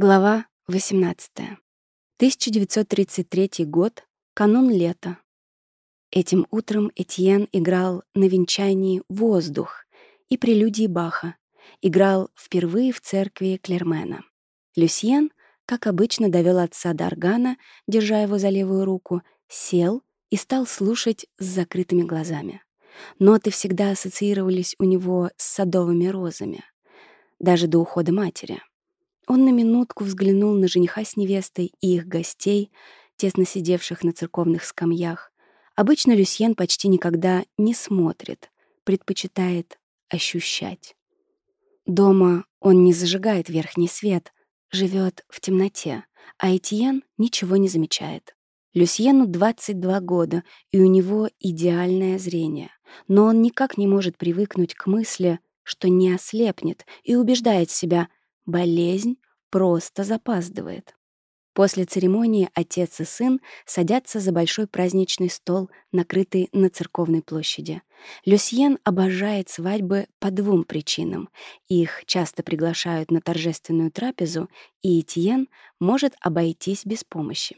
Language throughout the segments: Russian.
Глава 18. 1933 год, канун лета. Этим утром Этьен играл на венчании «Воздух» и прелюдии Баха, играл впервые в церкви Клермена. Люсьен, как обычно, довел отца до органа, держа его за левую руку, сел и стал слушать с закрытыми глазами. Ноты всегда ассоциировались у него с садовыми розами, даже до ухода матери — он на минутку взглянул на жениха с невестой и их гостей, тесно сидевших на церковных скамьях. Обычно Люсьен почти никогда не смотрит, предпочитает ощущать. Дома он не зажигает верхний свет, живет в темноте, а Этьен ничего не замечает. Люсьену 22 года, и у него идеальное зрение. Но он никак не может привыкнуть к мысли, что не ослепнет, и убеждает себя, болезнь просто запаздывает. После церемонии отец и сын садятся за большой праздничный стол, накрытый на церковной площади. Люсьен обожает свадьбы по двум причинам. Их часто приглашают на торжественную трапезу, и Этьен может обойтись без помощи.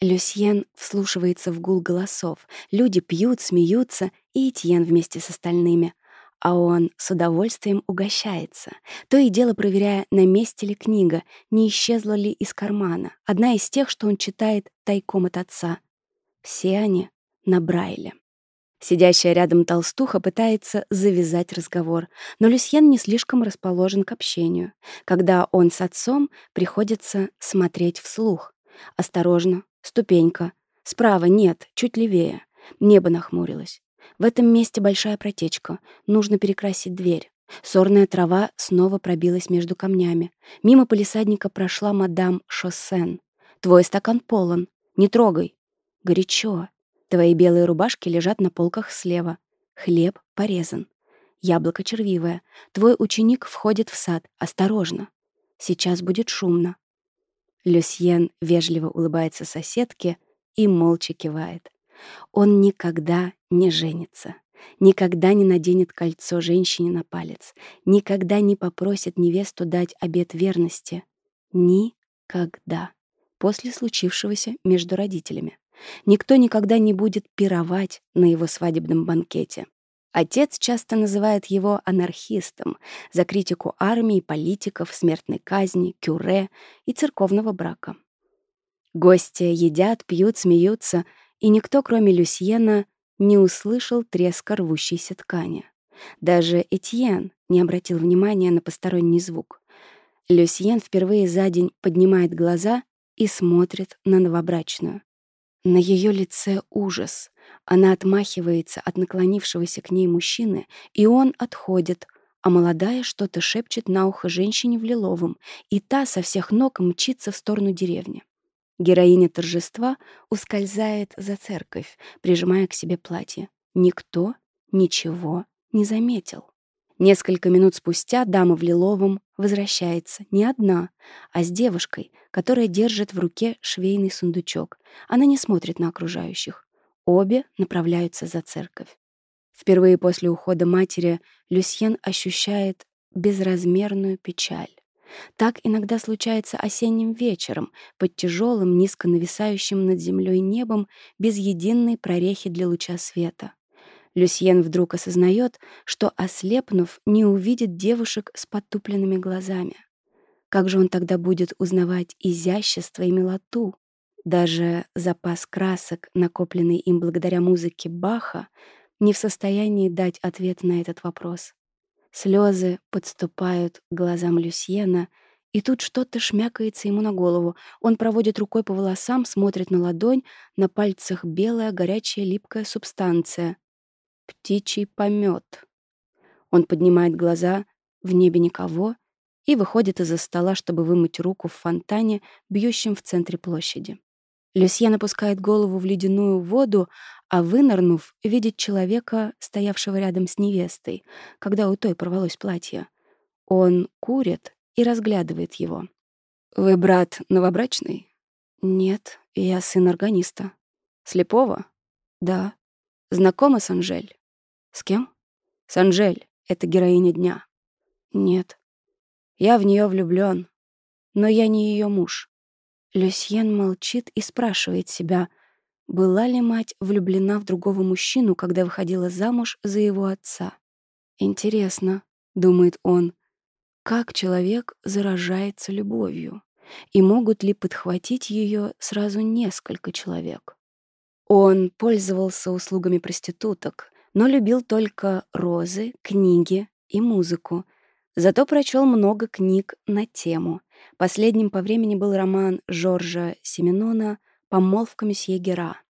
Люсьен вслушивается в гул голосов. Люди пьют, смеются, и Этьен вместе с остальными а он с удовольствием угощается, то и дело проверяя, на месте ли книга, не исчезла ли из кармана, одна из тех, что он читает тайком от отца. Все они на Брайле. Сидящая рядом толстуха пытается завязать разговор, но Люсьен не слишком расположен к общению. Когда он с отцом, приходится смотреть вслух. Осторожно, ступенька. Справа нет, чуть левее. Небо нахмурилось. В этом месте большая протечка. Нужно перекрасить дверь. Сорная трава снова пробилась между камнями. Мимо полисадника прошла мадам Шоссен. «Твой стакан полон. Не трогай». «Горячо. Твои белые рубашки лежат на полках слева. Хлеб порезан. Яблоко червивое. Твой ученик входит в сад. Осторожно. Сейчас будет шумно». Люсьен вежливо улыбается соседке и молча кивает. Он никогда не женится, никогда не наденет кольцо женщине на палец, никогда не попросит невесту дать обет верности. Никогда. После случившегося между родителями. Никто никогда не будет пировать на его свадебном банкете. Отец часто называет его анархистом за критику армии, политиков, смертной казни, кюре и церковного брака. Гости едят, пьют, смеются — и никто, кроме Люсьена, не услышал треска рвущейся ткани. Даже Этьен не обратил внимания на посторонний звук. Люсьен впервые за день поднимает глаза и смотрит на новобрачную. На ее лице ужас. Она отмахивается от наклонившегося к ней мужчины, и он отходит, а молодая что-то шепчет на ухо женщине в лиловом, и та со всех ног мчится в сторону деревни. Героиня торжества ускользает за церковь, прижимая к себе платье. Никто ничего не заметил. Несколько минут спустя дама в лиловом возвращается не одна, а с девушкой, которая держит в руке швейный сундучок. Она не смотрит на окружающих. Обе направляются за церковь. Впервые после ухода матери Люсьен ощущает безразмерную печаль. Так иногда случается осенним вечером, под тяжелым, низко нависающим над землей небом, без единой прорехи для луча света. Люсьен вдруг осознает, что, ослепнув, не увидит девушек с потупленными глазами. Как же он тогда будет узнавать изящество и милоту? Даже запас красок, накопленный им благодаря музыке Баха, не в состоянии дать ответ на этот вопрос. Слезы подступают к глазам Люсьена, и тут что-то шмякается ему на голову. Он проводит рукой по волосам, смотрит на ладонь, на пальцах белая, горячая, липкая субстанция. Птичий помет. Он поднимает глаза, в небе никого, и выходит из-за стола, чтобы вымыть руку в фонтане, бьющем в центре площади. Люсьен опускает голову в ледяную воду, а, вынырнув, видит человека, стоявшего рядом с невестой, когда у той порвалось платье. Он курит и разглядывает его. «Вы брат новобрачный?» «Нет, я сын органиста». «Слепого?» «Да». «Знакома с Анжель?» «С кем?» «С Анжель. Это героиня дня». «Нет». «Я в нее влюблен, но я не ее муж. Люсьен молчит и спрашивает себя, была ли мать влюблена в другого мужчину, когда выходила замуж за его отца. «Интересно», — думает он, — «как человек заражается любовью, и могут ли подхватить ее сразу несколько человек?» Он пользовался услугами проституток, но любил только розы, книги и музыку, зато прочел много книг на тему — Последним по времени был роман Жоржа Семенона «Помолвка месье Гера».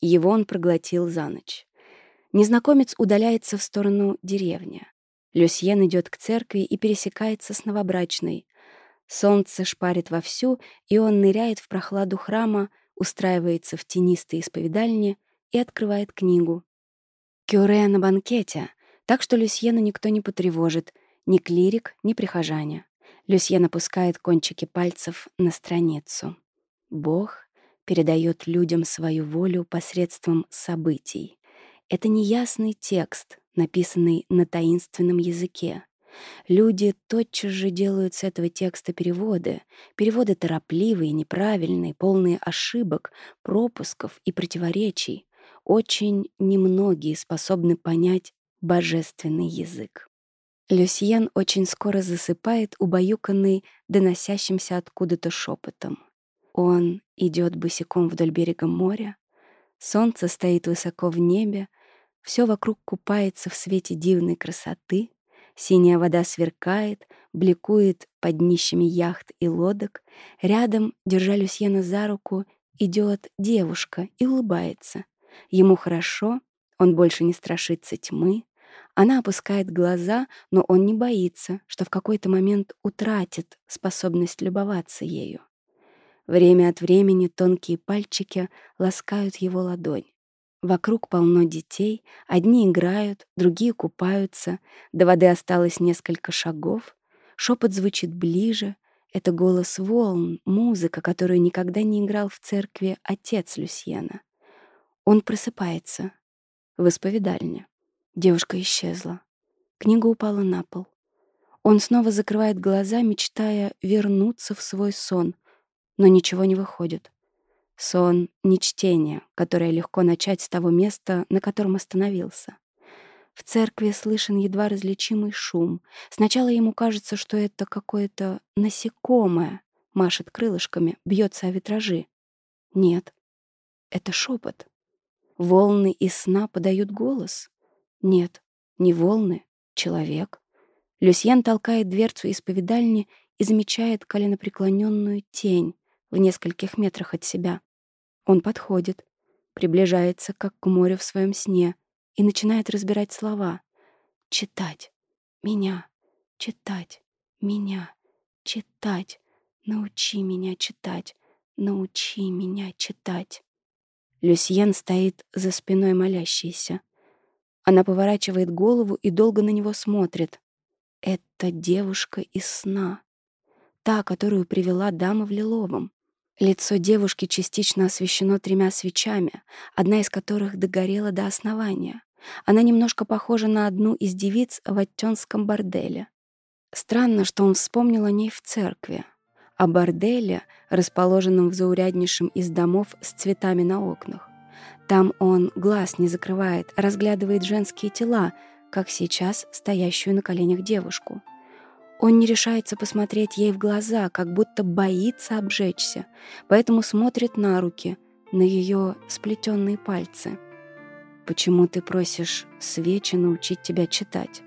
Его он проглотил за ночь. Незнакомец удаляется в сторону деревни. Люсьен идет к церкви и пересекается с новобрачной. Солнце шпарит вовсю, и он ныряет в прохладу храма, устраивается в тенистой исповедальне и открывает книгу. Кюре на банкете, так что Люсьена никто не потревожит, ни клирик, ни прихожане. Люсьен опускает кончики пальцев на страницу. Бог передает людям свою волю посредством событий. Это неясный текст, написанный на таинственном языке. Люди тотчас же делают с этого текста переводы. Переводы торопливые, неправильные, полные ошибок, пропусков и противоречий. Очень немногие способны понять божественный язык. Люсьен очень скоро засыпает, убаюканный доносящимся откуда-то шепотом. Он идет босиком вдоль берега моря, солнце стоит высоко в небе, все вокруг купается в свете дивной красоты, синяя вода сверкает, бликует под днищами яхт и лодок, рядом, держа Люсьена за руку, идет девушка и улыбается. Ему хорошо, он больше не страшится тьмы, она опускает глаза, но он не боится, что в какой-то момент утратит способность любоваться ею. Время от времени тонкие пальчики ласкают его ладонь. Вокруг полно детей, одни играют, другие купаются, до воды осталось несколько шагов, шепот звучит ближе, это голос волн, музыка, которую никогда не играл в церкви отец Люсьена. Он просыпается в исповедальне. Девушка исчезла. Книга упала на пол. Он снова закрывает глаза, мечтая вернуться в свой сон, но ничего не выходит. Сон — не чтение, которое легко начать с того места, на котором остановился. В церкви слышен едва различимый шум. Сначала ему кажется, что это какое-то насекомое, машет крылышками, бьется о витражи. Нет, это шепот. Волны из сна подают голос. Нет, не волны, человек. Люсьен толкает дверцу исповедальни и замечает коленопреклоненную тень в нескольких метрах от себя. Он подходит, приближается, как к морю в своем сне, и начинает разбирать слова. «Читать. Меня. Читать. Меня. Читать. Научи меня читать. Научи меня читать». Люсьен стоит за спиной молящейся. Она поворачивает голову и долго на него смотрит. Это девушка из сна. Та, которую привела дама в лиловом. Лицо девушки частично освещено тремя свечами, одна из которых догорела до основания. Она немножко похожа на одну из девиц в оттенском борделе. Странно, что он вспомнил о ней в церкви. О борделе, расположенном в зауряднейшем из домов с цветами на окнах. Там он глаз не закрывает, разглядывает женские тела, как сейчас стоящую на коленях девушку. Он не решается посмотреть ей в глаза, как будто боится обжечься, поэтому смотрит на руки, на ее сплетенные пальцы. «Почему ты просишь свечи научить тебя читать?»